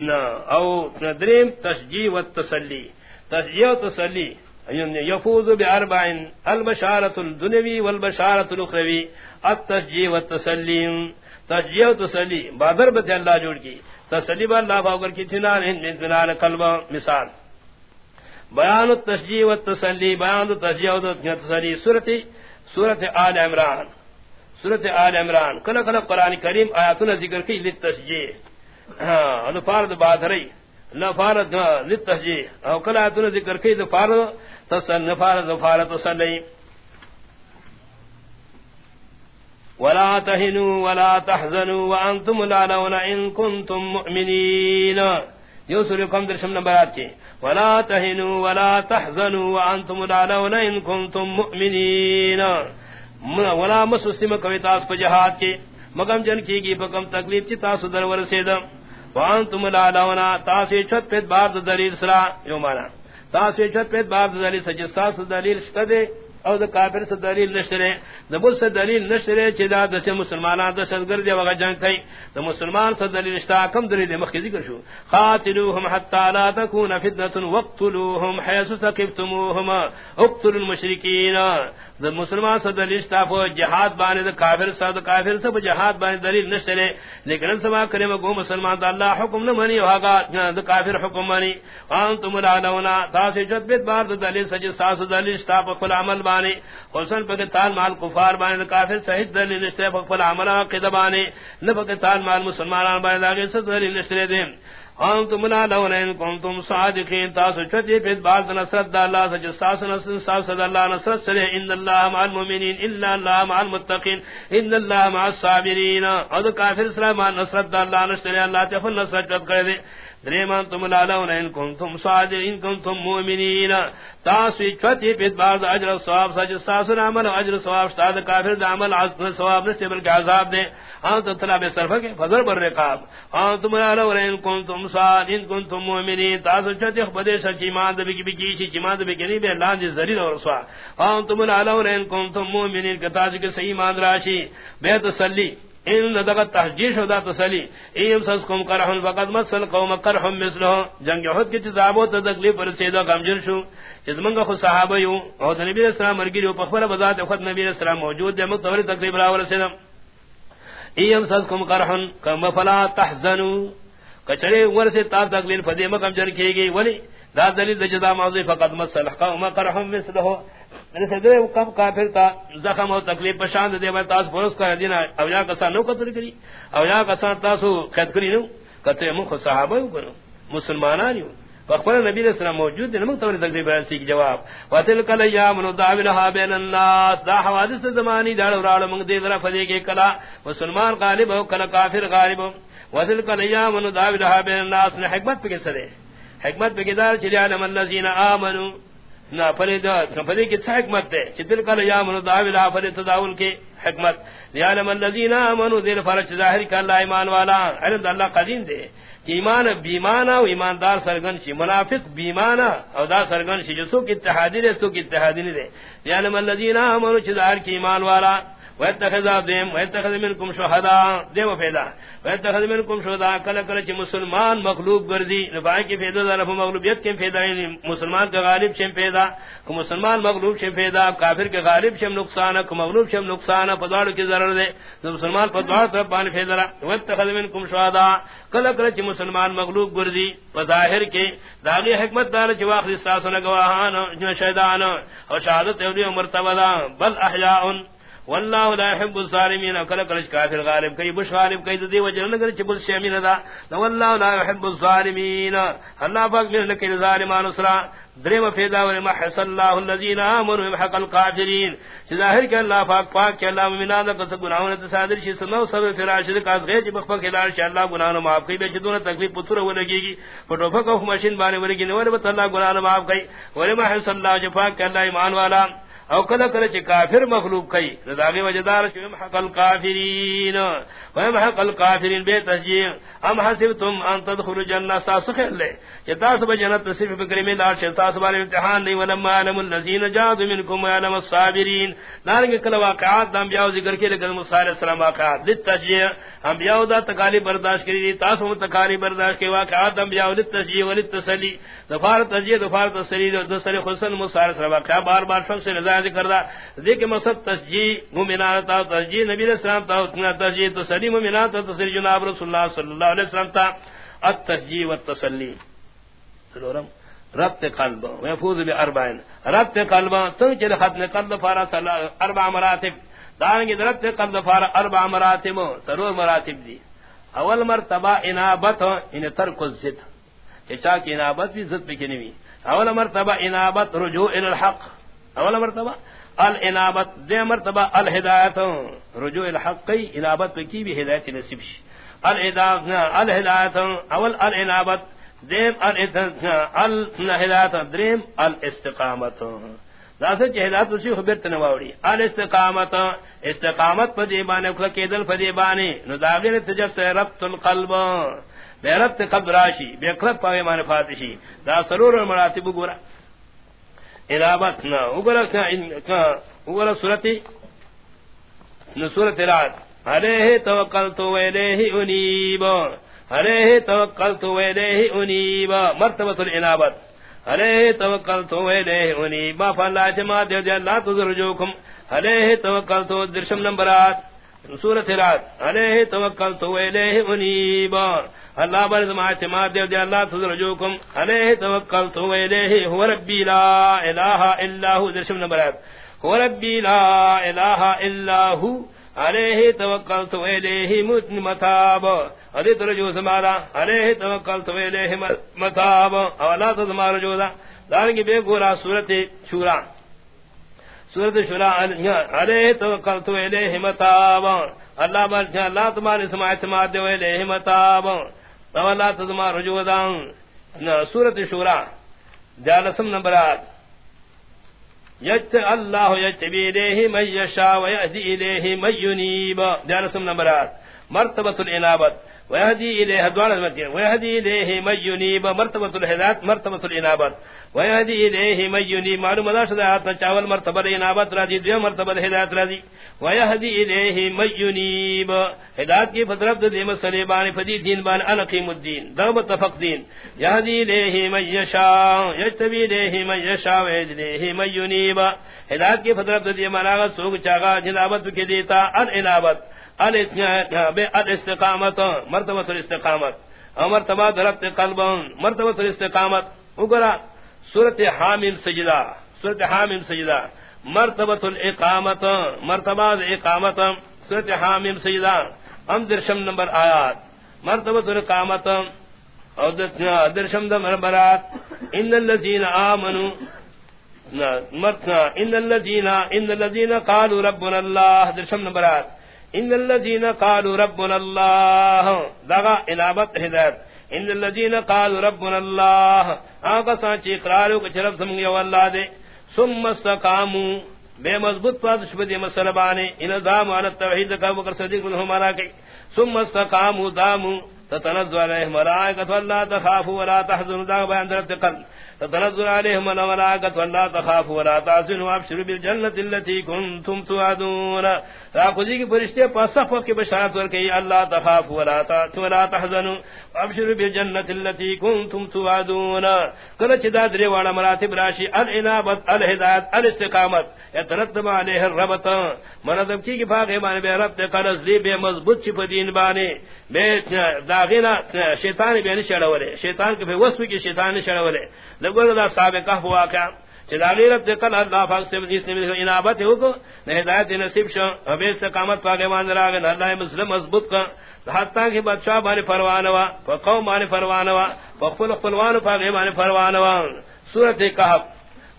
او ندریم تشجیع و تسلی. تشجیع و تسلی. یعنی یفوز باربعین. البشارت الدنوی والبشارت الاخروی. التشجیع و تسلیم تشجیع و تسلی. بادر بت اللہ جوڑ کی. تسلی با اللہ فاگر کی تنان ہند انتنان قلب مثال. بیان التشجیع و تسلی. بیان التشجیع و تسلی. سورت سورت آل عمران. سورت آل عمران. کل کل قرآن کریم آیاتنا ذکر کی لتشجیع ہاں فارد بادری فارد لتحجی او کلا تن ذکر کی فارد تسن فارد فارد تسلی ولا تهنوا ولا تحزنوا وانتم الاعلون ان كنتم مؤمنين۔ يوسركم درشم نمبرات کی۔ ولا تهنوا ولا تحزنوا وانتم الاعلون ان كنتم مؤمنين۔ ولا مسلم کویتاس پجہات کی۔ مگم جن کی گی بکم تکلیف چی تاسو در ورسیدم۔ وانتم لالاونا تاسی چھت پیت بارد دلیل سرا یو مانا تاسی چھت پیت بارد دلیل سجستاس دلیل شتدے او دا کافر سے دلیل نشرے دا بل سے دلیل نشرے چی دا دا چی مسلمانان دا شدگر دیا وغا جنگ کئی دا مسلمان سے دلیل نشتا کم دلیل مخی ذکر شو. خاتلوهم حتی لا تکون فتنة، وقتلوهم حیث سقفتموهم اقتل المشرکین. دا مسلمان سے دلیل نشتا فو جہاد بانے دا کافر سے دا کافر سے جہاد بانے دلیل نشرے لیکن سما کرے گو مسلمان دا اللہ حکم نمانی وہاگا دا کافر حکم مانی وانتم العلونا تاسی جد بیت بار دا دلیل سا سجد ساس دلیل نشتا پا کل عمل بانے حسن پاکستان مال کفار بانے دا کافر صحیح دلیل نشتے پاکستان عمل عقید بانے نہ پاکستان مال مسلمان بانے داگے سے دلیل نشتے دیں انتم لا لون ان کنتم صادقین، تاسو چتی نصرت اللہ سچ ساس نصرت اللہ نصرت ان اللہ مع المؤمنین، الا اللہ مع المتقین، ان اللہ مع الصابرین۔ کافر سلام نصرت اللہ نصرت اللہ نصرت دریمان تم لالون ان کنتم صادقین کنتم مؤمنین تاسو چتی پیت بعد اجر ثواب سچ ساس عمل اجر ثواب استاد کافر عمل عذاب ثواب نہ بلکہ عذاب دے. آن انت طلب صرف کے فضل بر رقاب. انتم لالون ان کنتم صاد ان کنتم مؤمنین تاسو چتی خبر سچ، ایمان دے کی کی چ ایمان دے کی بے لاند زری اور سوا. انتم لالون ان کنتم مؤمنین کتا کہ صحیح ایمان راشی. بے تسلی. ان دغه تهجیش او دا تسلی. ایم سس کوم کرہن وقت مسل قوم کرہم مثلو جنگ احد کی تزابو تکلیف پر سیدا کمجر شو. جس منگا خو صحابہ یو، او نبی اسلام مرگی جو پخبر بذات خود نبی اسلام موجود دے مقتبر تکلیف راور سیدا ایم سس کوم کرہن کم فلا تحزنو. کچرے ور سے تا تکلیف فدی مکم جن کی گئی ولی دا دلیل جزا موضوع فقط مسل قوم کرہم یعنی مثلو دے کم کافر تا زخم و تکلیف پشاند دے میں تاس فرس کا دینا او یا کسا نو قتل کری، او یا کسا تاسو خید کری نو، کتے من خود صحابہ ہو کنو، مسلمانان یو۔ فقبل نبی علیہ السلام موجود دے نمک تولی تکلیف رسی کی جواب۔ وَتِلْكَ لَيَّامُ نُدَعْوِلَهَا بَيْنَ النَّاسِ دا حوادث زمانی دار ورال منگ دے ذرا فدے کے کلا۔ مسلمان غالب ہو، کلا کافر غالب ہو۔ وَتِلْكَ لَيَّامُ نُدَعْوِلَهَا بَيْنَ النَّاسِ نے حکمت پہ کس دے حکمت پہ کدار چلی علم اللذین آمنوا نہ دا فرید کی تھا حکمت ہے چتل کل یا من دا داویل پر تداول کی حکمت۔ یا یعلم الذین امنوا ذل فرج ظاہر کا اللہ ایمان والا علم اللہ قدیم دے۔ کہ ایمان بیمانہ و ایماندار سرگن شی منافق بیمانہ او دا سرگن شی جو سو کی اتحادی دے سو کی اتحادی دے۔ یا یعلم الذین امنوا ظاہر کی ایمان والا۔ ويتخذ ويتخذ منكم شهداء. ويتخذ منكم شهداء. چ مسلمان مغلوب گردی نفع کی فیدا مغلوبیت کے فیدا مسلمان کا غالب چھ فیدا مسلمان مغلوب چھ فیدا کافر کے غالب چھ نقصان مغلوب چھ نقصان پداڑ کی ضرر دے مسلمان پداڑ طرف بان فیدا ويتخذ منكم شهداء. کل کل چ مسلمان مغلوب گردی ظاہر کے داغی حکمت دار چ ساسن گواہان شہدان اور شہادت مرتبہ بل احیاء. والله لا يحب الظالمين كل كل كافر غالب كي بش غالب كي ذي وجه نگر چبل شامل دا. والله لا يحب الظالمين الله پاک من لك الظالمان اسرا دریم فیدا و ما الله الذين امنوا بحق القافرين ظاہر کہ اللہ پاک پاک کہ اللہ مومنان کا سب گناہوں نے صادر شی، سنو سب فراش کا غیر بخ بخ اللہ کہ اللہ گناہوں معاف کی بے جدون تکلیف پتر ہو لگی گی. پٹو پھک مشین بانے ورگی نے اور اللہ گناہوں معاف کی اور ما الله جو پاک کہ اللہ ایمان والا. او کله کله چې کافر مخلوق کوي داغه وجدار چې محق الکافرین. و محق الکافرین به تسجیل ام حسبتم ان تدخلوا الجنه. ساسخل له چې تاسو به جنت صرف فکر می لار چې تاسو باندې امتحان دی. ولما علم الذين جاءوا منكم وعلم الصابرین دارنګ کله واقعات د انبیاء ذکر کې لګل موسی علیہ السلام واقعات. د تسجیل انبیاء دا تکالیف برداشت کړی تاسو هم برداشت کړي واقعات انبیاء د تسجیل ول تسلی دفار تسجیل دفار تسلی، د سر حسن موسی علیہ السلام واقعات بار بار شخص سے نظر ذکر دا ذکر مقصد تسجیل مومنات تا تسجیل، نبی علیہ السلام تا تسجیل تسلی مومنات تا تسجیل جناب رسول اللہ صلی اللہ علیہ وسلم تا التسجیل والتسلی سلورم، ربط قلب ويفوز بأربعين ربط قلب تنجل ختم قلب فارا اربع مراتب۔ دارنگی ربط قلب فارا اربع مراتب سرور مراتب دی۔ اول مرتبہ انابت، ان ترک الزد۔ چاک انابت بھی زد بکنوی اول مرتبہ انابت، رجوع الحق۔ اول مرتبہ، الانابت دے مرتبہ، الہدایت. رجوع الحق کی انابت کی بھی ہدایت نصیب شی الہدایت. اول الانابت دیم الہدایت. دریم الاستقامت. داسه جہلات اسی خبر تنواوڑی الاستقامت، استقامت پا دیبانے کھلا کیدل پا دیبانے نو داغین تجب سے ربط القلب. بے ربط قلب راشی، بے قلب پاوے مانے فاتشی دا سرور مراتب گورا. انابت نا اگرا اگرا سورتی نسورت رات علیہ توکلتو ویلیہ انیب. علیہ توکلتو ویلیہ انیب. مرتبت الانابت علیہ توکلتو ویلیہ انیب. فاللہ جماع دیو دی اللہ تذرجوکم علیہ توکلتو درشم نمبرات. سورت رات علیہ توکلتو ویلیہ انیب. اللہ بر زما اعتماد دے دے اللہ تزرجوکم علیہ توکلت و الیہ هو ربی لا الہ الا هو درشم نمبر ہے هو ربی لا الہ الا هو علیہ توکلت و الیہ متاب ادی ترجو سمارا علیہ توکلت و الیہ متاب اولا تزما رجو دا. دارنگی بے گورا سورت شورا. سورت شورا علیہ توکلت و الیہ متاب اللہ بر اللہ تمہارے سما اعتماد دے و الیہ متاب تولا تزما رجوع دان. سورت شورا. جالسم نمبرات یجت اللہ یجتبی الیہ من یشا ویہدی الیہ من ینیب. جالسم نمبرات مرتبت الانابت ويهدي إليه دوان المدين ويهدي إليه من ينيب مرتبة الهدات مرتبة الإنابت ويهدي إليه من ينيب معلوم الله شده آتنا چاول مرتبة الإنابت راضي دو مرتبة الهدات راضي. ويهدي إليه من ينيب. هدات کی فطرف دے مسئلے بانی فدی دین بان، انقیم الدین دو متفق دین. يهدي إليه من يشاء يجتبي إليه من يشاء ويهدي إليه من ينيب هدات کی فطرف دے مناغت سوگ چاگا جنابت کے دیتا الانابت الاستقامت مرتبہ الاستقامت مرتبہ درخت قلب مرتبہ الاستقامت اگرا سورت حامل سجدہ سورت حامل سجدہ مرتبہ الاقامت مرتبہ اقامت سورت حامل سجدہ ہم درشم نمبر آیات مرتبہ الاقامت اور درشم نمبر نمبرات ان الذين امنوا ان الذين ان الذين قالوا ربنا الله درشم نمبرات ان الذين قالوا ربنا الله. دغا انابت ہدایت. ان الذين قالوا ربنا الله. اگا سانچ اقرار کو چرب سمگے والله دے. ثم استقاموا. بے مضبوط پاد شبدی مسلبانے ان دام علی التوحید کا بکر صدیق نے ہمارا کہ ثم استقاموا داموا. تتنزل عليهم ملائکۃ اللہ تخافوا ولا تحزنوا. دا بیان درت قلب تتنزل عليهم الملائكة ولا تخافوا ولا تحزنوا. وابشروا بالجنة التي كنتم توعدون. راقضی کی فرشتے پاس صفوت کی بشارت ورکی اللہ تخافوا ولا ولا تحزنوا وابشروا بالجنة التي كنتم توعدون۔ کلچ دادری وانا مراتب راشی الانابت الہدایت، الاستقامت۔ یترتب علیہ الربط منظم کی کی فاقی بانے، بے ربط قرص دی بے مضبوط چی پدین بانے۔ بے داغینا شیطان بے نشڑولے۔ شیطان کے بے وصف کی شیطان نشڑولے۔ لگو دا سابقہ ہوا کیا۔ چلالی رب دقل اللہ فاق سے بدیس نے انابت ہو کو ہدایت نصیب شو حبیث استقامت پاک ایمان دراغن اللہ مسلم مضبوط کا حتی کہ بادشاہ بانے پروانوا قوم بانے پروانوا فقفل قلوان پاک ایمان پروانوا سورت کہف،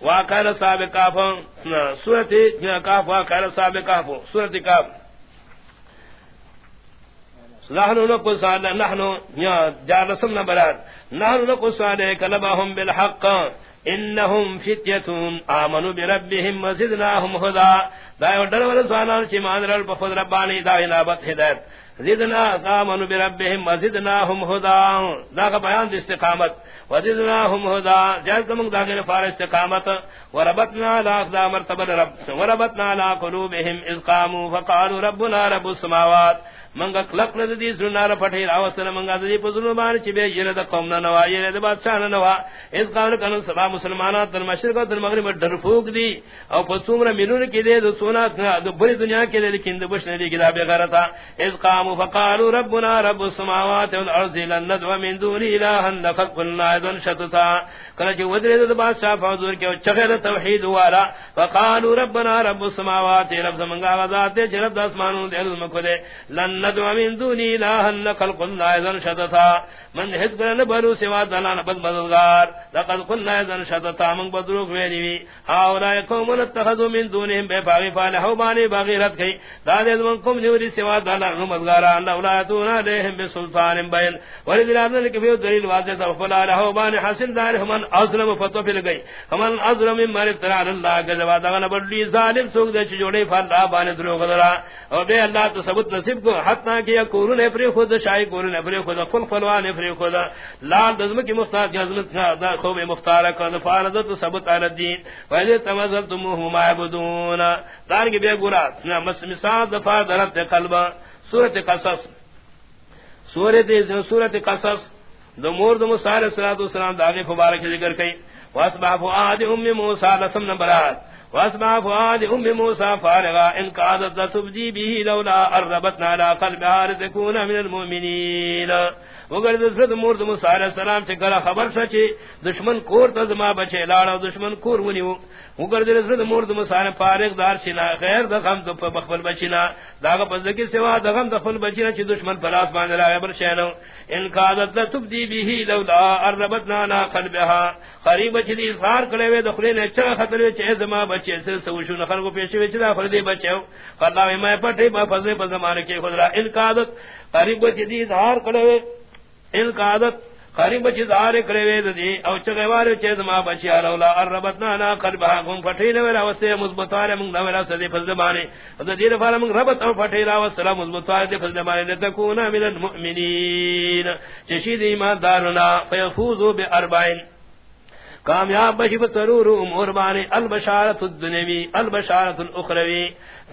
واقعہ سابقہ سورت کہف، واقعہ سابقہ سورت کہف۔ نحن نقص نحن جار رسم نبرات نحن نقص عليك نبهم بالحق۔ انہم فتیتون آمنوا بربهم وزدناهم ہدا دا یو ڈر ول سوانان چ مان رل بفضل ربانی دا انابت ہدایت زدنا آمنوا بربهم وزدناهم ہدا دا کا بیان استقامت. وزدناهم ہدا جائز کم دا کے فار استقامت. وربطنا على اقدام مرتبہ رب. وربطنا على قلوبهم اذ قاموا فقالوا ربنا رب السماوات. منگا کلک نہ دی سننا ر پٹھی راوسن منگا دی پزنو مان چ بے یرا د قوم نہ نوا یرا د بادشاہ نہ نوا اس قال کن سبا مسلمانان تر مشرق و تر مغرب ڈر پھوک دی او پسومر مینون کی دے دو سونا د بری دنیا کے دے لیکن د بش نے دی کتاب غرتا اس قام فقالوا ربنا رب السماوات والارض لن ندعو من دون اله لقد قلنا اذن شتتا. کنا جو ودرے د بادشاہ فوزور کے اچھا چغیر توحید والا. فقالوا ربنا رب السماوات رب منگا ذات جرب اسمانوں دے علم کو دے. لن ندعو من دون اله لقد قلنا اذن شتتا. من حد کرن برو سوا دلان بد مددگار. لقد قلنا اذن شتتا، من بدروغ ویلی وی. هاولا قوم اتخذوا من دونهم بفاغ فالحوا بانی بغیرت کئی داد من قوم نوری سوا دلان مددگار ان اولادون علیہم بسلطان بین ولد الابن لکفیو دلیل واضح تغفلا لہو بانی حسن دار من اظلم فتو پھل گئی من اظلم من افتران اللہ گزوا دغن بڑی ظالم سوک دے چھ فاللہ بانی دروغ دلا اور بے اللہ تو ثبت نصیب کو حتنا کہ کورن پری خود شای کورن پری خود خل فلوان پری خود لال دزم کی مختار جزمت دا خوب مختار کن فارضت ثبت علی الدین وجه تمزلتم معبودون دار کی بے گورا مثال دفع درت قلب سورت قصص. سورت سورت قصص. دو مور دو موسی علیہ الصلوۃ والسلام دا مبارک ذکر کئی واسبح فؤاد ام موسی لسم نبرات واسمع فؤاد ام موسى فارغا. ان قادت تبدي به لولا اربتنا على قلبها لتكون من المؤمنین. مگر حضرت مرد موسی علیہ السلام سے کرا خبر سچے دشمن کور ته تزما بچے لاڑا دشمن کور ونیو. مگر حضرت مرد موسی نے فارغ دار سینا غیر دغم تو بخبل بچینا داغ پز کے سوا د غم د دغم دفل بچینا چ دشمن پلاس مان لا خبر شینو ان قادت تبدی به لولا اربتنا على قلبها. قریب چلی اظہار کرے وے دخلے نے چا خطر وچ ازما بچے سے سوشو نفر کو پیچھے وچ دا فردی بچو فرلا میں پٹے با فضل پر زمانے کے خدا ان قادت قریب چلی اظہار کرے وے ان کا عادت قریب چیز آرے کرے وید دی، او چگے وارے چیز ما بچی آلولا اربتنا نا قلبها ہاں، کم فتحین ویلا وستے مضبطارے منگ دویلا سدی فزدبانے او دیر فالا منگ ربط او فتحیلا وسلا مضبطارے دی فزدبانے لتکونا من المؤمنین۔ چشید ایمان دارنا فیفوزو بی اربعین کامیاب بشی بسرور امور بانے البشارت الدنوی البشارت الاخروی۔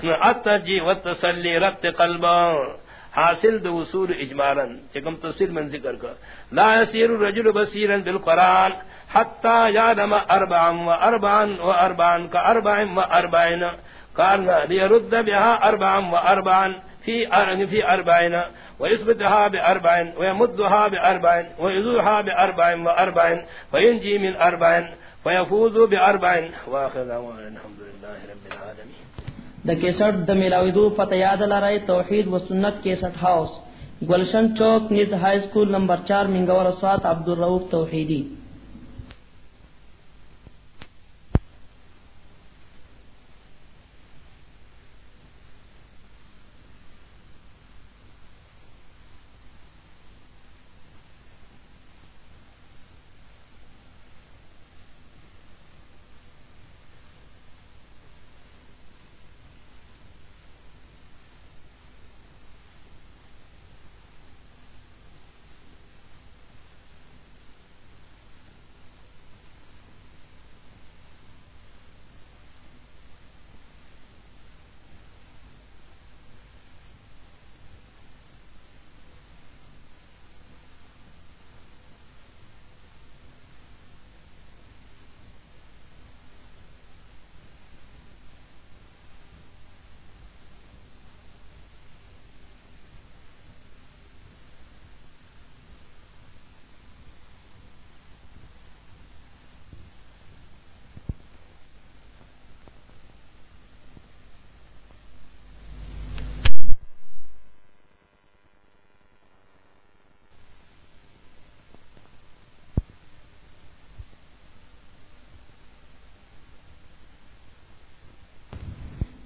التجی والتسلی ربط قلبان حاصل دو اصول اجمالا چکم تفصیل من ذکر کا لا يسير الرجل بصيرا بالقران حتى يعلم اربعا واربعا واربعا كاربع واربعين كان ليرد بها اربعا واربعا في ارن فی في اربعين ويثبتها باربع ويمدها باربع ويذوها باربع واربع فينجي من اربع ويفوز باربع واخر دعوانا الحمد لله رب العالمين دا کیسٹ دا ملاویدو پتہ یاد لارائے توحید و سنت کیسٹ ہاؤس گلشن چوک نیز ہائی اسکول نمبر چار منگور سوات عبد الروف توحیدی.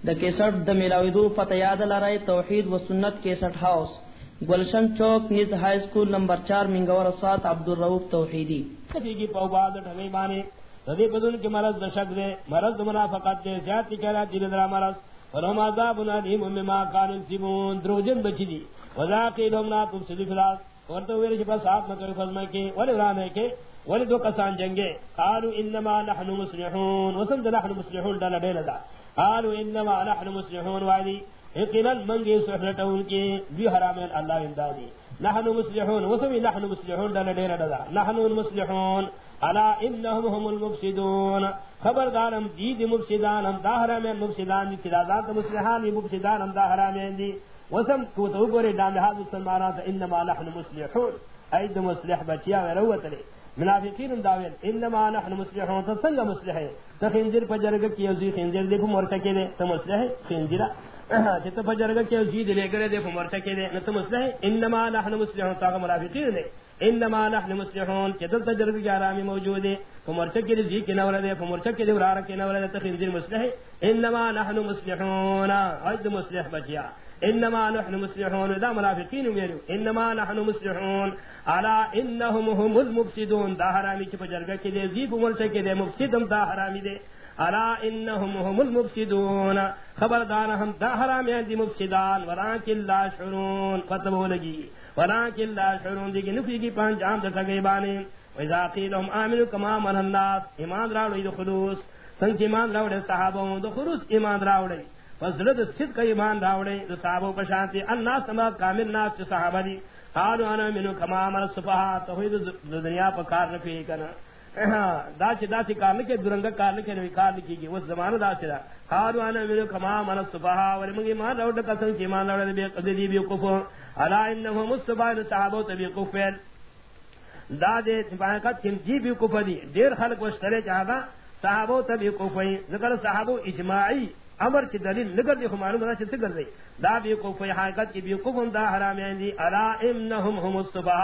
دا کیسٹ دا ملاویدو پتہ یاد لارائے توحید و سنت کیسٹ ہاؤس گلشن چوک، نیز ہائی اسکول نمبر چار منگور سات عبد الروف توحیدی کی پوباد ڈھگئی بانے ردی بدن کی مرض دشک دے مرض منافقت دے زیادتی کہنا تیر درہ مرض. ورہم عذاب نادیم مما کانو سیمون دروجن بچی دی. وذاقی لهم لا تفسدی فلاس ورطا ہوئے رشی پس مکر فضمہ کے ولی رانے کے ولی دو قسان جنگے قالوا انما نحن مسلحون وسند نحن مسلحون ڈالا دینا دا قالوا انما نحن مسلمون مسلحون وعدی اقنا منگی سحرتون کی بھی حرامین اللہ اندادی نحن مسلحون. وسمی نحن مسلحون ڈالا دینا دا نحن المسلحون الا انهم هم المفسدون. خبردارم دید مفسدان ہم داہرہ میں مفسدان دی تلازات مصلحان مفسدان ہم داہرہ میں دی وسم کو تو گورے دام ہا مسلمانات انما نحن مسلحون. اید مصلح بچیا وروت لے منافقین داوین انما نحن مسلحون تو سنگ مصلح ہے۔ تو خنزیر پر جرگ کی ازی خنزیر دیکھو مرتکے دے، تو مصلح ہے۔ خنزیرہ۔ جت پر جرگ کی ازی دے گرے دیکھو مرتکے دے تو مصلح ہے۔ انما نحن مسلحون تو منافقین دے۔ انما نحن مسلحون جت تجربہ کی آرامی موجود دے پا ہے فمرتکے دے جی کے نور دے فمرتکے دے ورار کے نور دے، تو خنزیر مصلح ہے۔ انما نحن مسلحون اید مصلح بچیا۔ انما نحن مسلحون دا منافقین میرو انما نحن مسلحون الا انهم هم المفسدون. دا حرامی چ پجرگا کے دے، زیب ملتے کے دے مفسدم دا حرامی دے. الا انهم هم المفسدون. خبردار ہم دا حرامی دی مفسدان. ولکن لا شعرون. فتبو لگی. ولکن لا شعرون. دی نفی کی پانچ عام دتا گئی بانے. واذا قيلهم امنوا كما من الناس. ایمان راوڑی دو خلوص. سنگ ایمان راوڑے صحابہ دو خلوص ایمان راوڑے فضلت صدق ایمان راوڑے تو صحابہ پشانتی. الناس سما کامل ناس چھ صحابہ دی. قالوا انا منو کما عمل صفحا توحید دنیا پر کار نفی کنا۔ دا چھ دا چھ کار نکے درنگا کار نکے نوی کار نکی گی اس زمان دا چھ دا۔ قالوا انا منو کما عمل صفحا ولی منگی مان راوڑا قسم چھ ایمان راوڑا بے قدری بے کفو علا انہو مصطفیٰ صحابہ تبی کفر۔ دا دے تباکت کم جی بے کفر دی۔ دیر خلق وشترے چاہتا صحابہ تبی کفر۔ ذکر صحابہ اجماعی۔ امر کی دلیل نگر دی معلوم نہ چتے کر دے دا بھی کو کوئی حقیقت کی بھی کو دا حرام ہیں دی جی، الا انهم هم الصبا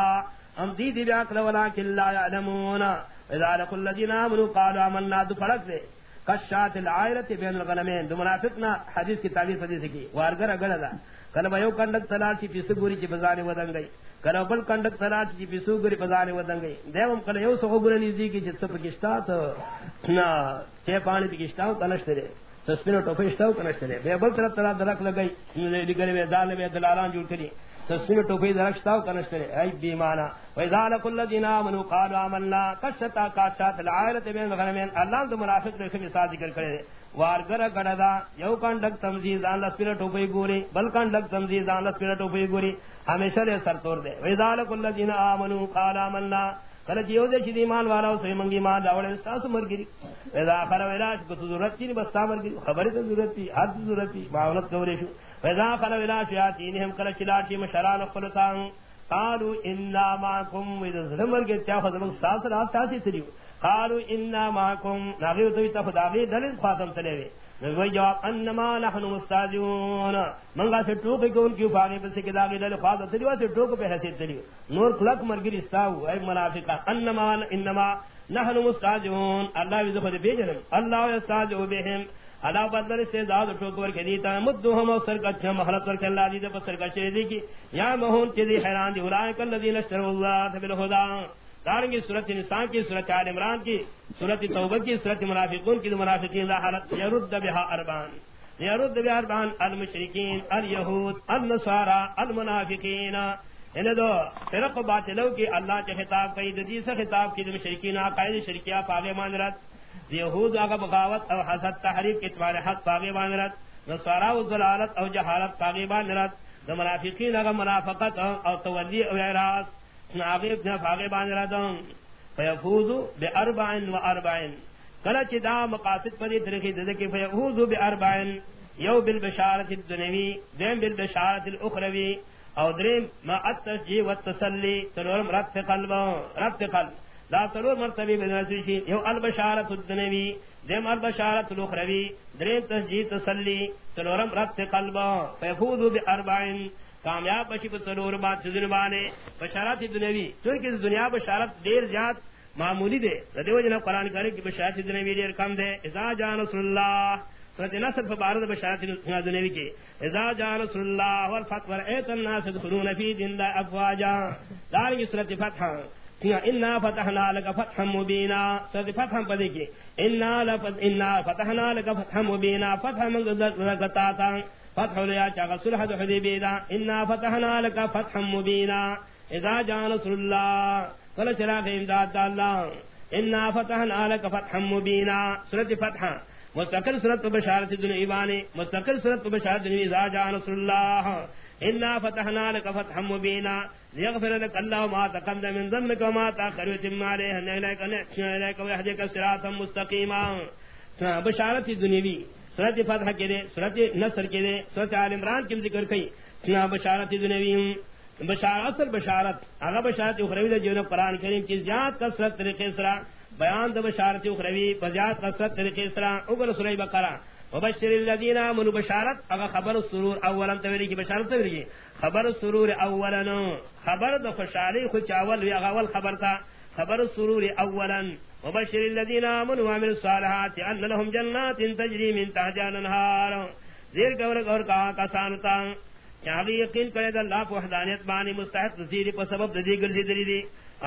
ہم دی دی عقل ولا لا يعلمون اذا لقوا الذين امنوا قالوا آمنا. دو فرق دے. کشات العائرت بین الغنمین. دو منافقنا حدیث کی تعبیر حدیث کی. وارگر اگر دا. کل بیو کنڈک سلال چی پیسو گوری چی بزانے ودن گئی. کل بل کنڈک سلال چی پیسو گوری بزانے ودن گئی. دیوم کل یو سو گوری نیزی کی چی سپ کشتا تو، نا چے پانی پی کشتا تنشت رہے سسپینو ٹوپے اشتاو کنشتلے بے بل طرف طرف درک لگئی لگرے بے دال بے دلالان جوڑ کری سسپینو ٹوپے درک شتاو اشتاو کنشتلے ای بیمانا ویزال کل دینا منو قالوا عملنا کشتا کاشات العائلت بین غنمین اللہ دو منافق رکھے مثال ذکر کرے وارگر گڑدا یو کانڈک تمزیز آن لسپینو ٹوپے گوری، بل کانڈک تمزیز آن لسپینو ٹوپے گوری۔ ہمیشہ لے سر توڑ دے۔ ویزال کل دینا آمنو قالوا عملنا کله چې یو دې چې ایمان والا او سې منګي ما داوړې تاسو مرګري اذا خر ویلاش کو ضرورت کی بس تا مرګري خبره ته ضرورت دی حد ضرورت دی معاونت کولې شو. اذا خر ویلاش یا تینهم کله چې لاټي مشران خپلتان قالوا انا معكم اذا زمرګ چا خدمت ساس رات تاسو تریو قالوا انا معكم ناغي تو تفداغي دلیل خاتم تلوي نوی جواب، انما نحن مستاذون منگا سے ٹوک کے ان کی فاغی بس کے داغی دل خواہ تلیو سے ٹوک پہ حیثیت تلیو نور کلک مرگری استاو اے منافقہ، انما انما نحن مستاذون اللہ وی زخد بیجنم اللہ یستاذو بهم اللہ بدر سے داد ٹوک ور کے دیتا مدھم اور سر کا چھ محلت ور کے اللہ دی دے سر کا چھ دی کی. یا مہون کے حیران دی اولئک الذین اشتروا اللہ بالهدى دارنگی صورت نسان کی، صورت آل عمران کی، صورت توبہ کی، صورت منافقون کی، منافقین لا حالت. یرد بها اربان. یرد بها اربان المشرکین، الیہود النصارى المنافقین. انہ دو، فرق باطلو کی اللہ کے خطاب کئی ددی سے خطاب کی مشرکین عقائد شرکیہ پاگے مانرت یہود آگا بغاوت او حسد تحریف اتوار حق پاگے مانرت نصارى و ضلالت او جہالت پاگے مانرت منافقین آگا منافقت او تولی او اعراض. ناغیب نے فاغے باندھ رہا تھا فیفوزو بے اربعین و اربعین. کلچ دا مقاصد پر درخی ددکی فیفوزو بے اربعین یو بالبشارت الدنوی دیم بالبشارت الاخروی، او دریم ما التسجی والتسلی تنورم ربط قلب ربط قلب. دا تنور مرتبی بدنسی شی یو البشارت الدنوی دیم البشارت الاخروی، دریم تسجی تسلی تنورم ربط قلب. فیفوزو بے اربعین کامیاب بشی پر سلور بات سزن بانے بشارت دنیاوی چونکہ دنیا بشارت دیر زیاد معمولی دے ردیو جناب قرآن کرے کہ بشارت دنیاوی دیر کم دے ازا جان رسول اللہ سورت نصر فبارد بشارت دنیاوی کے ازا جان رسول اللہ والفتح ورعیت الناس دخلون فی دن دا افواجا دارنگی سورت فتح انا فتحنا لك فتحا مبينا سورة فتحا پدے انا لفظ انا فتحنا لك فتحا مبينا فتحا من ذکتا فتح لیا چاگا صلح دو حدیبی دا انا فتحنا لك فتحا مبينا اذا جاء نصر الله فلا چراغ امداد دا اللہ۔ انا فتحنا لك فتحا مبينا سورة فتحا مستقل سورة بشارت دن دنعیبانی مستقل سورة بشارت دنعیبانی اذا جاء نصر الله۔ انا فتحنا لك فتحا مبينا ليغفر لك الله ما تقدم من ذنبك وما تاخر ويتم عليه ان اليك نحشنا اليك ويهديك صراطا مستقيما۔ بشارت دنیوی سورۃ فتح کے دے سورۃ نصر کے دے سورۃ ال عمران کے ذکر کئی۔ سنا بشارت دنیوی بشارت اثر بشارت۔ اگر بشارت اخروی دے جو قرآن کریم کی زیاد کثرت طریقے سرا۔ بیان دے بشارت اخروی بزیاد کثرت طریقے سرا۔ اگر سورہ بقرہ۔ وبشر الذين امنوا بشارت۔ اگر خبر السرور اولا تویری کی بشارت تویری خبر السرور اولا خبر دو خوشحالی خود چاول وی اغاول خبر تا۔ خبر السرور اولا وبشر الذين امنوا وعملوا الصالحات ان لهم جنات تجري من تحتها الانهار زیر گور گور کا کسانتا چاہی یقین کرے دا اللہ وحدانیت بانی مستحق تصیری پر سبب دی گل دی دی.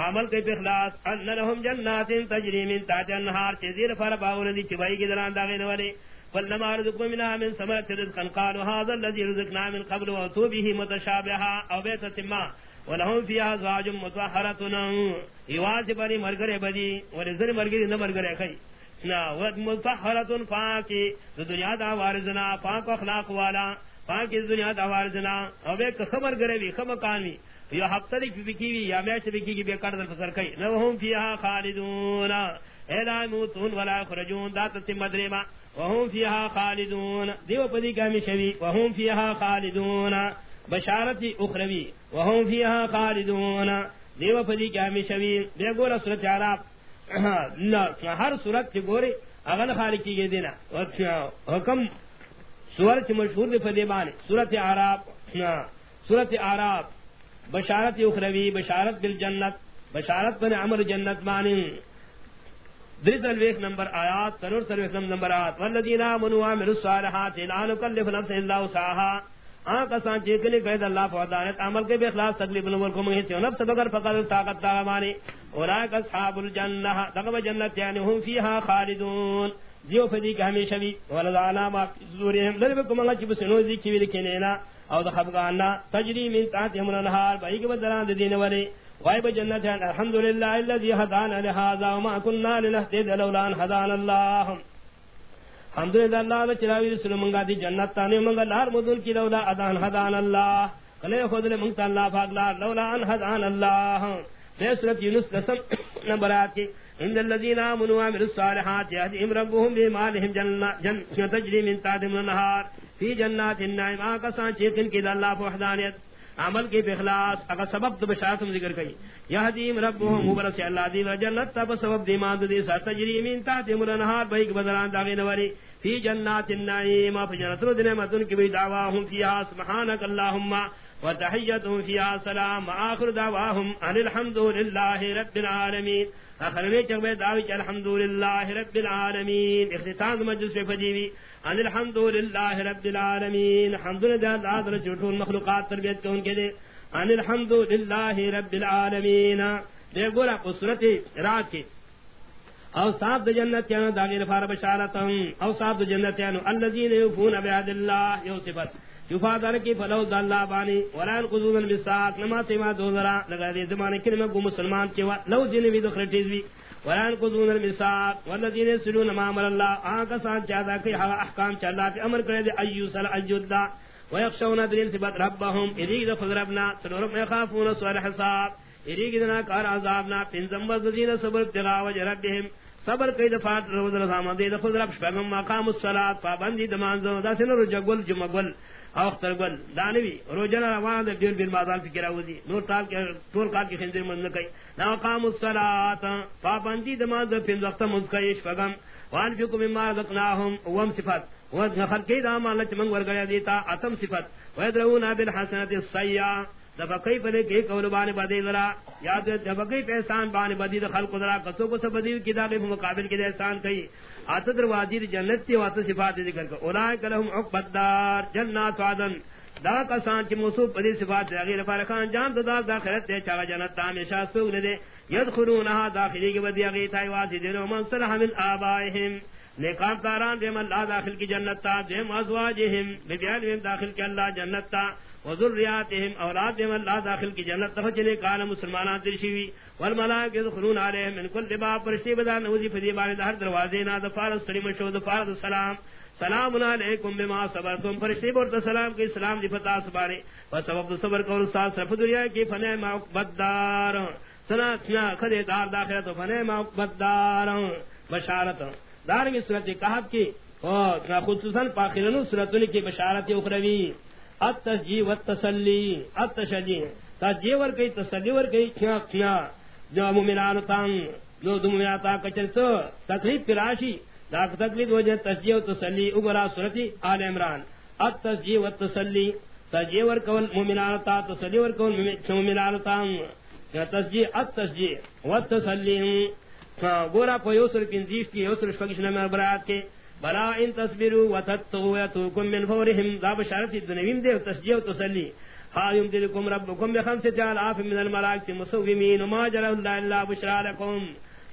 عمل کے اخلاص. ان لهم جنات تجري من تحتها الانهار چیزیر فر باون دی چبائی کی دلان داغین والے فلما رزقوا منها من سماء رزقا. قالوا هذا الذي رزقنا من قبل واتوا به متشابها. او بيت تما ولهم فيها زواج مطهرة يواز بني مرغره بدي ورزر مرغري نہ مرغره کئی نا، ود مطهرة پاکی. دنیا دا وارزنا، پاک اخلاق والا. پاک دنیا دا وارزنا. او بے خبر گرے بھی خبر کانی یا ہفتہ کی بکی یا میچ بکی کی بے کر فسر کئی نہ ہم فيها خالدون. الا موتون ولا خرجون ذات مدرما وهم فيها خالدون. دیو پدی کا مشوی وهم فيها خالدون. بشارت اخروی، وهم فيها خالدون. دیو پدی کا مشوی بے گورا سورۃ عرب. ہر سورت کی گورے اغن خالق کی دینا. حکم سورت مشہور دے پدی بانی. سورۃ عرب سورۃ عرب. بشارت اخروی، بشارت بالجنت، بشارت بن عمر جنت مانی دریت الویخ نمبر آیات تنور سرویخ نمبر آیات. والذین آمنوا عملوا الصالحات لا نکلف نفس الا وسعها. آن کسان چیکلی قید اللہ فوضانت عمل کے بے اخلاص، تکلیف نور کو مہی چیو، نفس بگر فقر طاقت تاغمانی اولائک اصحاب الجنہ تقب جنت یعنی ہم فیہا خالدون۔ دیو فدی کہ ہمیشہ بھی، ولدانا ما زوریم لربکم اللہ چی بسنو ذکی بھی لکنینا او دخبگانا تجری من تحتهم الانہار بائی کے بدران دین ولی۔ غائب جنت الحمد للہ الذي هدانا لهذا وما كنا لنهتدي لولا ان هدانا الله الحمد للہ اللہ نے چراوی رسول منگا دی جنت تانے منگا لار مدن کی لولا ادان هدانا الله کلے خود نے منگتا اللہ پاک لار لولا ان هدانا الله في سورۃ یونس قسم نمبر آتی ان الذين امنوا وعملوا الصالحات يهديهم ربهم بإيمانهم جنة تجري من تحتهم الانهار في جنات النعيم آقا چیکن کی اللہ وحدانیت عمل کے اخلاص، اگر سبب تو بشارت ذکر کئی یہدیم ربهم مبرس اللہ دی جنت، تب سبب دی مان دی سات تجری من تحت الانهار بیک بدلان داغی نوری فی جنات النعیم، فی جنت رد نعمتن کی دعواهم فیها سبحانك اللهم وتحیتهم فیها سلام آخر دعواهم ان الحمد لله رب العالمین۔ اخر میں چک میں دعوی کہ الحمدللہ رب العالمین۔ اختتام مجلس پہ فجیوی ان الحمدللہ رب العالمين العالمین حمدللہ ذات رچوٹون مخلوقات تربیت کو ان کے دے۔ ان الحمدللہ رب العالمین، دے گورا قصرت رات کے۔ او صاحب جنت یانو داغیر فار بشارتم۔ او صاحب جنت یانو اللذین یوفون بیاد اللہ، یو صفت۔ یفادر کی فلو داللہ بانی وران قضوز المساق نما تیما دوزرا لگا دی زمانے کلمہ کو مسلمان چیوا لو جنوی دخل ٹیزوی وران قضوز المساق والذین سلون امام اللہ آنکا سان چاہتا کہ حوا احکام چاہتا کہ امر کرے دی ایو سل ایجدہ ویخشون دلیل سبت ربهم اریگ دفض ربنا سنورم اخافون سوال حساب اریگ دنا کار عذابنا، پنزم وزدین صبر ابتغاء وجہ ربهم، صبر کئی دفات روز رسام دے دفض رب شپگم مقام الصلاة، پابندی دمانزو دا سنر جگل جمگل اختر گل دانوی روزانہ روان دے دیر بن بازار فکر اوزی نور تال کے طول کال کی خنزیر من نکئی نا قام الصلاۃ پابندی نماز پن وقت من مزکیش فگم وان فیکو مما ذقناهم وم صفات و نخر کی دا دام اللہ ور گیا دیتا، اتم صفات صفت۔ ویدرون بالحسنت السیعہ دفقی پدے کی قول بانی بدی ذرا یاد دفقی پہ احسان بانی بدی خلق ذرا، کسو کو سب بدی کتاب مقابل کے احسان کئی۔ اتدر واجیر جنت تی وات صفات ذکر کر اولئک لهم عقبت دار، جنات عدن دا کسان چی موصوب پدی صفات دے غیر فارخان جان تو دا داخلت دے، چاگا جنت تا ہمیشہ سوگ دے۔ یدخلونہا داخلی کی بدی غیر تائی واسی دے من صلح من آبائهم نیکان تاران دیم اللہ داخل کی جنت تا دیم ازواجهم بیان دیم داخل کی اللہ جنت تا۔ وذریاتهم اولاد دیم اللہ داخل کی جنت تا چلے، کان مسلمانان درشوی والملائک یدخلون علیہم من کل باب پرشتی بدان نوزی فدی بار دہر دروازے، نا دفار سلیم شو دفار السلام سلام. علیکم بما صبرتم، فرشتے بورت سلام کی سلام دی فتا سبارے و سبب صبر کو استاد صرف دنیا کی فنے ما بدار سنا سنا خدے دار داخلہ تو فنے ما بدار بشارت. دار کی صورت کہا کہ او خصوصا پاخرن صورت کی بشارت اخروی. التسجی والتسلی التشجی تسجی ور کی تسلی ور کی کیا کیا جو مومنان تان جو مومنات کا چرچ تکلیف کی راشی. دا تقلید وجہ تسجیہ و تسلی اگرا سورتی آل عمران. ات تسجیہ و تسلی تسجیہ ورکول مومنانتا تسلی ورکول مومنانتا تسجیہ ات تسجیہ و تسلی ہاں، گورا پا یوسر کنزیف کی، یوسر شفقش نمیر برایات کے. بلا ان تصبروا وتتقوا ياتوكم من فورهم. ذا بشارت الدنيا. دے تسجیہ و تسلی ها يمدلكم ربكم بخمسة آلاف من الملائكة مسومين وما جرى الله إلا بشرى لكم.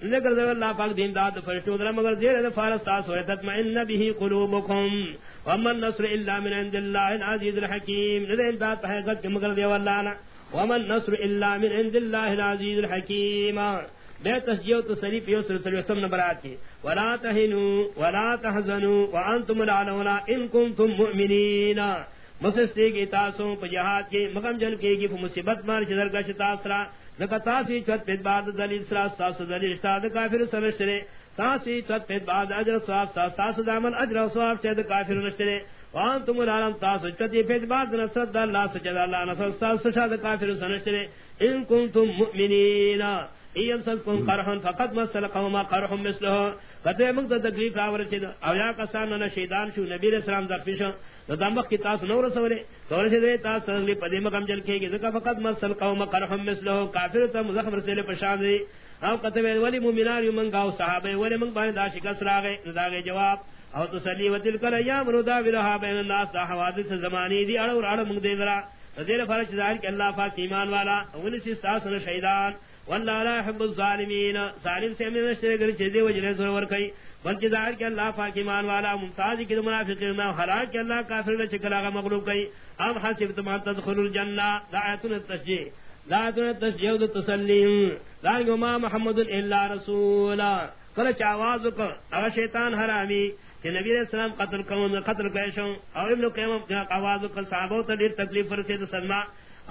ذکر ذکر اللہ پاک دین داد فرشتو در مگر زیر در فارستا سوری تطمئن به قلوبکم ومن نصر الا من عند اللہ العزیز الحکیم ندر امداد پہیقت مگر دیو اللہ ومن نصر الا من عند اللہ العزیز الحکیم بے تسجیو تسلی پیو سر سر وسم نبرات کی. ولا تہنوا ولا تحزنوا وانتم العلونا ان کنتم مؤمنین. مسستے کی تاسوں پہ جہاد کے، مقام جن کے گی پا مصیبت مار چدر کا شتاسرا لکا تاسی چت پید بعد دلیل سرا ستاس دلیل اشتاد کافر سرشترے تاسی چت پید بعد اجر سواب ستاس دامن اجر سواب شید کافر نشترے. وان تم العالم تاسو چتی پید بعد نصرد اللہ سجد اللہ نصر ستاس شاد کافر سرشترے ان کنتم مؤمنین. ایم سلکم قرحن فقط مسل قوما قرحن مثلہ. قطع منگ تکلیف آور چید او یا کسان نہ شیطان شو، نبی علیہ السلام در پیشا دمک کی تاس نور سورے تور دے تاس تنگلی پدی مقام جل کے گی زکا فقط مسل قوم قرحم مثلہ. کافر تا مزخم رسول پشان دے او قطع ولی مومنان یو منگا او صحابے ولی منگ بانے دا شکس راگے. نداغے جواب، او تسلی و تلکل ایام رو ردا ورہا بین الناس دا حوادث زمانی دی. اڑا اور اڑا منگ دے ذرا. دیر فرچ ظاہر کہ اللہ پاک ایمان والا. ونسی ساسن شہیدان واللہ لا يحب الظالمین. ظالم سے میں مشترے گر چیزے وجلے سرور کئی. بلکہ ظاہر کہ اللہ پاک والا، ممتاز کی منافقین نہ حلاک کہ اللہ کافر نے چکل آگا مغلوب کئی. ام حسبتم ان تدخلوا الجنہ. دعایتن التشجیع دعایتن التشجیع و تسلیم. لا ما محمد الا رسولا کل چاواز کو، اگر شیطان حرامی، کہ نبی علیہ السلام قتل کون، قتل کیشوں، اور ابن قیم آواز کو، صحابہ تدیر تکلیف فرسید سلمہ.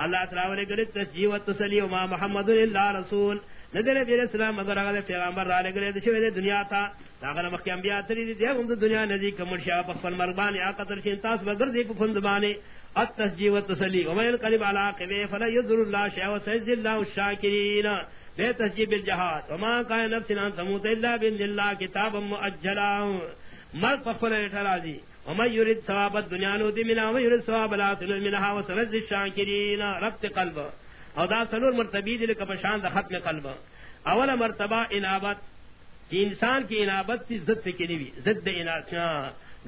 اللہ تعالی ولے گرے تسجیہ و تسلی و ما محمد الا رسول. ندر نبی اسلام اگر اگر پیغمبر را لے دشوی دنیا تا. اگر مخ انبیاء تری دی ہم دنیا نزی کمر شاہ بخل مربان یا قتل شین تاس بگر دی پھند بانے التسجیہ و تسلی. و من قلب علی قبی فلا یذر اللہ شاہ و سجد اللہ الشاکرین. بے تسجیب الجہاد وما کائن نفس ان تموت الا بن اللہ کتابا مؤجلا. مرد پخل اٹھرازی ومن يريد ثواب الدنيا نودي منها، ومن يريد ثواب الاخره منها وسنجزي الشاكرين، ربط قلب او دا سلور مرتبی دل کا پشان دا ختم قلب اول مرتبہ انابت. کہ انسان کی انابت تی زد کی نوی زد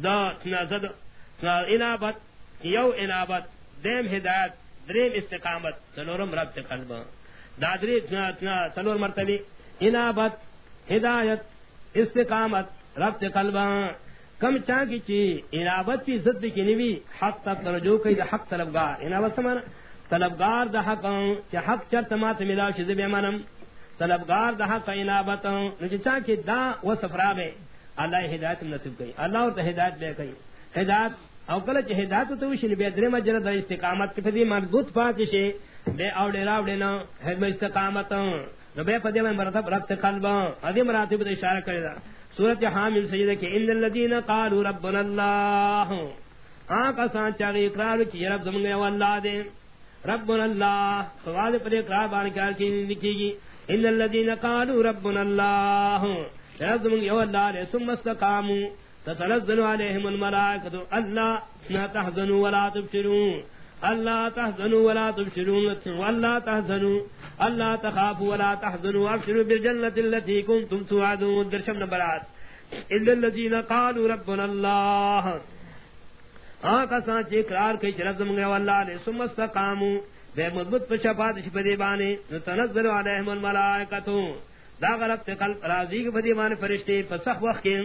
دا زد. انابت. یو انابت. دیم ہدایت دریم استقامت. سلورم ربط قلب دا دریم سلور مرتبی انابت ہدایت استقامت، ربط قلب کم چاہ کی چی انابت کی زد کی نوی حق تک رجوع کئی دا حق طلبگار. انابت سمانا طلبگار دا حق چی حق چرت مات ملاو شی زبی منم طلبگار دا حق انابت نچی چاہ کی دا و سفرا بے. اللہ ہدایت نصیب کئی. اللہ اور تا ہدایت بے کئی. ہدایت، او کل چی ہدایت تو وشی بے درم جرد دا استقامت کی فدی مرگوت پاکی شی بے اوڑے راوڑے نا حدم استقامت نو بے پدی میں مرتب ربط قلب ادی مراتب دا اشارہ کرے سورت حامل سجدہ کہ ان الذين قالوا ربنا الله ہاں کا سان چاغی اقرار کی رب زمنے والله دے۔ ربنا الله سوال پر اقرار بان کیا کی لکھی گی۔ ان الذين قالوا ربنا الله رب زمنے والله دے، ثم استقاموا، تتنزل عليهم الملائكه الا لا تحزنوا ولا تبشروا اللہ تحزنوا ولا تبشروا ولا تحزنوا اللہ تخافوا ولا تحزنوا ابشروا بالجنة التي كنتم توعدون درشم نمبرات الا الذين قالوا ربنا الله آقا ہاں سانچ اقرار کئی چرد منگے واللہ نے سمستقامو بے مضبط پر شفاعت شپدی بانے، نتنزل علیہم الملائکتو۔ دا غلط قلب راضی کی بدی بانے فرشتے پسخ وقت کے۔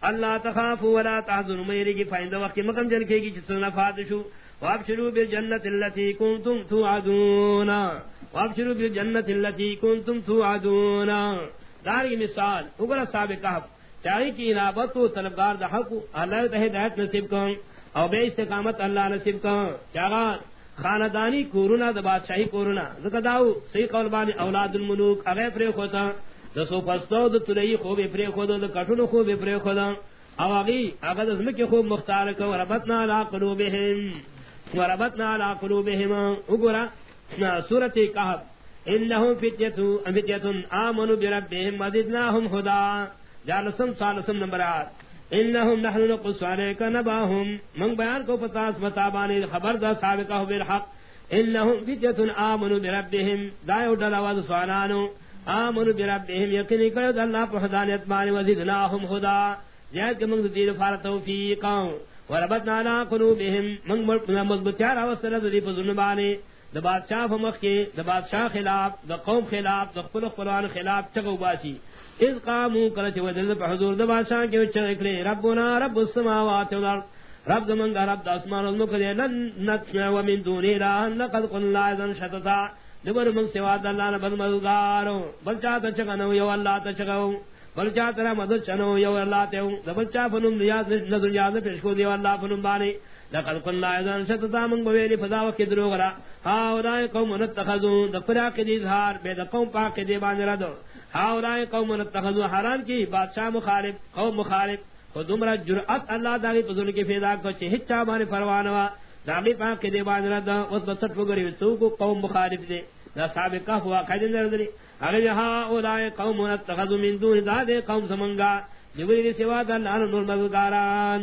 اللہ تخافو ولا تحضن میرے کی فائندہ وقت کی مقم جن کے گی جسنا فاتشو وابشروا بالجنة التي كنتم توعدون. وابشروا بالجنة التي كنتم توعدون. داری مثال اگر صاحب کہف چاہی کی انابت و طلبگار دا حق، اللہ تہ ہدایت نصیب کن، او بے استقامت اللہ نصیب کن. چاہا خاندانی کورونا دا بادشاہی کورونا ذکر داو سی قول بانی، اولاد الملوک اغیر پری خوتا دا سو پستو دا تلئی خوب پری خودا دا کٹون خوب پری خودا او اغی اغا دا زمکی خوب مختار کو ربطنا لا قلوبهم وربطنا على قلوبهم اقرا سورة كهف انهم فتية فتية آمنوا بربهم وزدناهم هدى جالسم، سالسم نمبر نمبرات انهم نحن نقص عليك نباهم من بیان کو پتاس متابانی خبر دا سابقہ بالحق. انهم فتية آمنوا بربهم دائیو دلواز سوالانو آمنوا بربهم یقینی کرد اللہ پہدانیت بانی وزدناهم هدى جائد کے منگ دیر فار توفیقا وربطنا على قلوبهم. من مضبطیار اوصل ذی بزنبانی دا بادشاہ فمخ کے، دا بادشاہ خلاف، دا قوم خلاف، دا قلق قرآن خلاف چگو باسی. اذ قامو کلچ ودل پا حضور دا بادشاہ کے وچھ اکلے ربنا رب السماوات والارض. رب دا رب دا اسمان المکدے لن نتنع ومن دونی راہن لقد قلنا اذن شتتا. دبر من سواد اللہ نبل مدگارو بل چاہتا چگنو یو اللہ تا چگو بل چا ترا مدد چنو، یو اللہ تے دبل چا فنم نیاز نظر نیاز پیش کو دیو اللہ فنم بانے لقد قل لا اذن شتتا من بویلی فضا وکی درو غرا۔ ہاولائی قوم نتخذون دفرا کی دیزہار بے دا قوم پاک کی دیبان ردو ہاولائی قوم نتخذون حران کی بادشاہ مخالف، قوم مخالف۔ خود امرا جرعت اللہ داغی پزن کی فیدا کو چی ہچا مانی پروانوا داغی پاک کی دیبان ردو اس بسٹ بسط فگری سوکو قوم مخالف دے۔ دا سابقہ ہوا قیدن دردری اگر یہاں اولائے قوم اتخذو من دون دادے قوم سمنگا جبری دی سوا دا اللہ نور مذکاران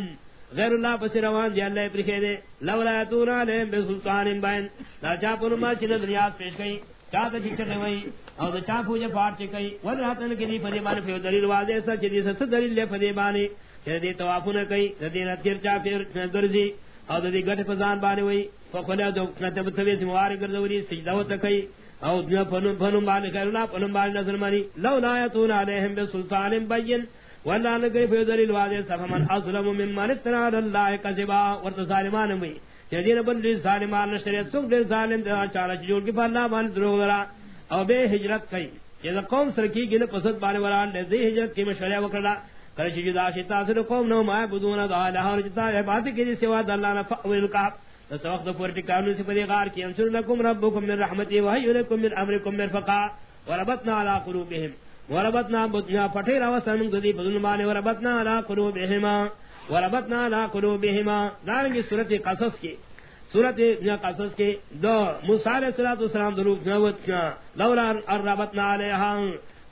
غیر اللہ پس روان دی اللہ پرکھے دے۔ لولا یتونا لیم بے سلطان بین دا چاپن ما چل دنیاز پیش گئی چاہتا چک چکے وئی۔ او دا چاپو جا پاٹ چکئی ود راتن کے دی فدی فیو دلیل واضح سا چی دی ست دلیل لے فدی بانی۔ چی دی توافو نکئی دا دی نتیر چاپیر درزی۔ او دی گٹ پزان بانی وئی۔ فخلا دو نتب تبیس مواری گردوری، سجدہ و تکئی او دنیا پنم پنم بانی خیرنا پنم بانی نظر مانی لو نایتون علیہم بسلطان بین واللہ نگری فیدر الواضح صفمن اظلم من من اتنا اللہ قذبا ورد ظالمان ہوئی چیدین بندی ظالمان نشریت سکھ دل ظالم دل چارا چجور کی پرنا بانی دروگ درا او بے حجرت کئی چیز قوم سرکی گن پسد بانی وران دے زی حجرت کی مشورہ وکرلا کرچی جدا شتا سر قوم نو مائے بدون دا لہا رجتا عبادت کی سوا دلنا نفعوی القاب وقت پورٹی کانو سے پدی غار کی انصر لکم ربکم من رحمتی وحی لکم من امرکم مرفقا وربطنا علا قلوبهم وربطنا بطنا پٹھی رو سنگ دی بظلمان وربطنا علا قلوبهما وربطنا علا قلوبهما دارنگی صورت قصص کی. صورت قصص کی. دو موسیٰ علیہ السلام دروب نوت لولا الربطنا علیہا.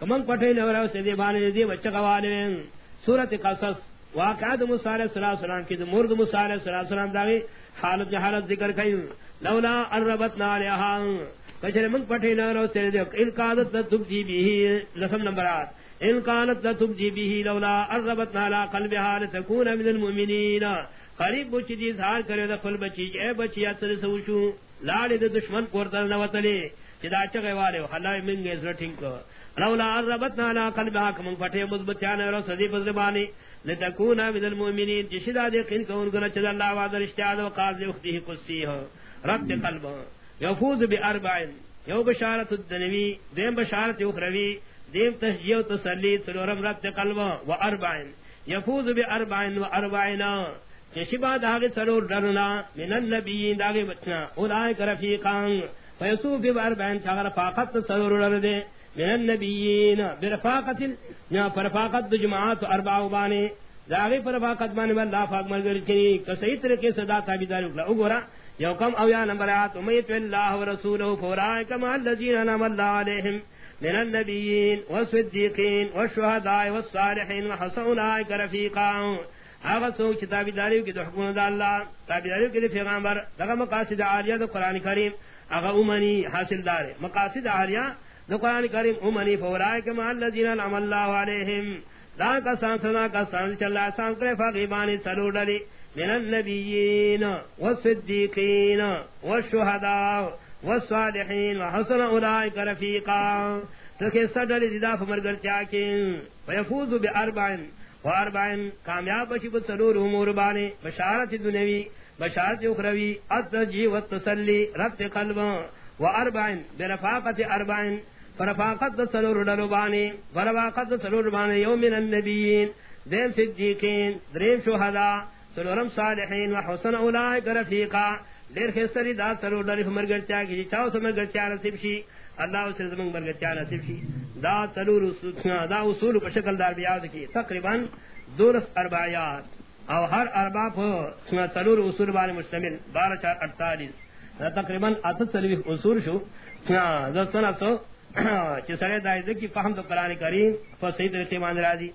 کمن پٹھی نورو سے دی بانے دی بچہ قوالے صورت قصص. واقعات موسیٰ علیہ السلام کی. مرد موسیٰ علیہ السلام داغی. حالت حالت ذکر کئی لولا الربطنا علیہا. کچھر من پٹھے نہ رو سے دیکھ ان قادت تبجی بھی لسم نمبرات ان قانت تبجی بھی لولا الربطنا علی قلبها لتكون من المؤمنین. قریب بچی دی ظاہر کرے دخل بچی. اے بچی اثر سوچو لاڑی دے دشمن پورتل نوتلے چدا چگے والے حلاوی منگے زرٹنگ کو. لولا الربطنا علی قلبها کمن پٹھے مضبطیان رو صدی بزربانی. لتكون من المؤمنين جشدا دے قن کون گنا چدا اللہ وعد اشتیاد و قاضی اختی قصی ہو رب قلب یفوز باربع یو بشارت الدنوی، دیم بشارت اخروی، دیم تشجیع و تسلی، سلورم رب قلب و اربع یفوز باربع و اربعنا شبا داغ سلور درنا، من النبیین داغ بچنا۔ اولائک رفیقان۔ فیسوف باربع چاگر فاقت سلور درنے من النبیین برفاقت یا فرفاقت جماعت اربع بانے داغی فرفاقت بانے واللہ فاق ملگر چنی کسی طرح صدا تابداری اکلا اگورا یو کم اویا نمبر آت. امیت اللہ ورسولہ فورائک ما اللذین نم اللہ علیہم من النبیین والصدیقین والشہداء والصالحین وحسن آئک رفیقا آغا سوک چی تابداریو کی دو حکومت اللہ تابداریو کی دو پیغامبر دغا مقاصد آلیہ دو قرآن کریم آغا امانی حاصل دارے مقاصد آلیہ قرآن کریم امنی فورائے کہ مال الذین انعم اللہ علیہم. دا کا سان سنا کا سان چلا سان کرے فغیبانی سلو ڈلی من النبيين والصديقين والشهداء والصالحين وحسن أولئك رفيقا تکے سڈل زدا فمرگر چاکین. ويفوز بأربع وأربع کامیاب بشی بسلور امور بانے. بشارت دنوی بشارت اخروی التجی والتسلی ربط قلب. وأربع برفاقت أربع فرفاقت سلور دلو فرفاقت سلور بانے يوم من النبيين دیم صدیقین، دریم شہداء سلورم صالحین و حسن اولائک رفیقا۔ دیر خستری دا سلور داری مرگر چاہ کی چاو سو مرگر چاہ نصیب شی۔ اللہ اسے زمان مرگر چاہ نصیب شی۔ دا سلور دا اصول پر شکل دار بیاد کی، تقریباً دورس اربعیات۔ او ہر اربع پر سلور اصول بار مشتمل، بارہ چار اٹتالیس تقریباً اتت سلوی اصول شو۔ دا سنہ سو چی دائزے کی فہم تو قرآن کریم فصحیح طریقے مان راضی.